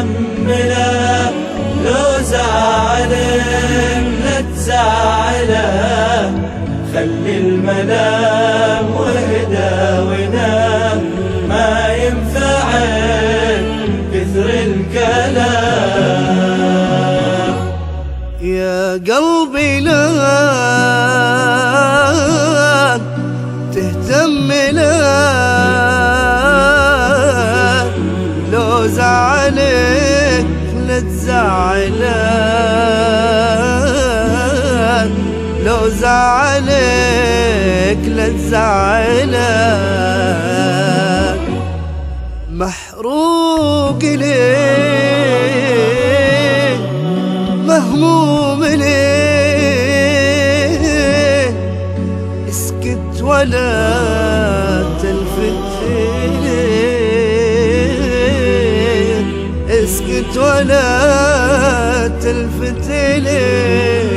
مكملة لو زعل لا تزعله خلي المنام وهداونا ما ينفع كثر الكلام. يا قلبي لا لو زعلك لا تزعلك لو زعلك لا تزعلك محروق ليه؟ مهموم ليه؟ اسكت ولا تلفت ليه؟ اسكت ولا تلفت ليه؟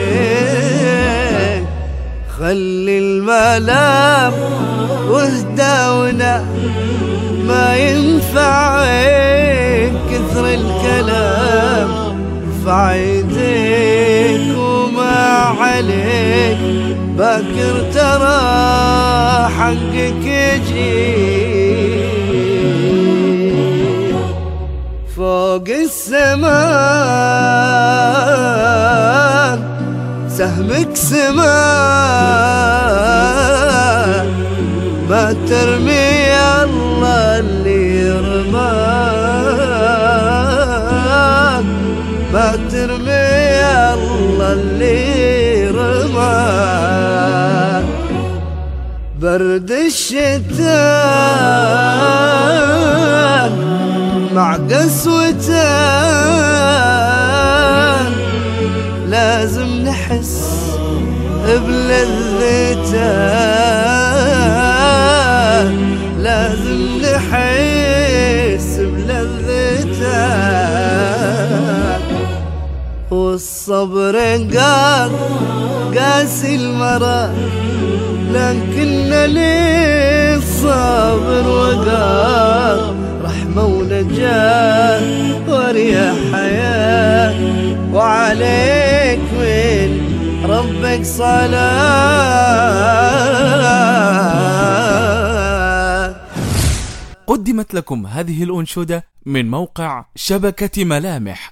خلي الملام واهدى ونام ما ينفع كثر الكلام. فعيديك وما عليك باكر ترى حقك يجي فوق السماء سهمك سماء. ما ترمي الله اللي رماك ما ترمي الله اللي رماك برد الشتاء مع قسوته. لازم نحس بلذته. لازم نحس بلذته. والصبر قال قاسي المرض لكن للصابر وقال ونجاة وريا حياة. وعليك من ربك صلاة. قدمت لكم هذه الأنشودة من موقع شبكة ملامح.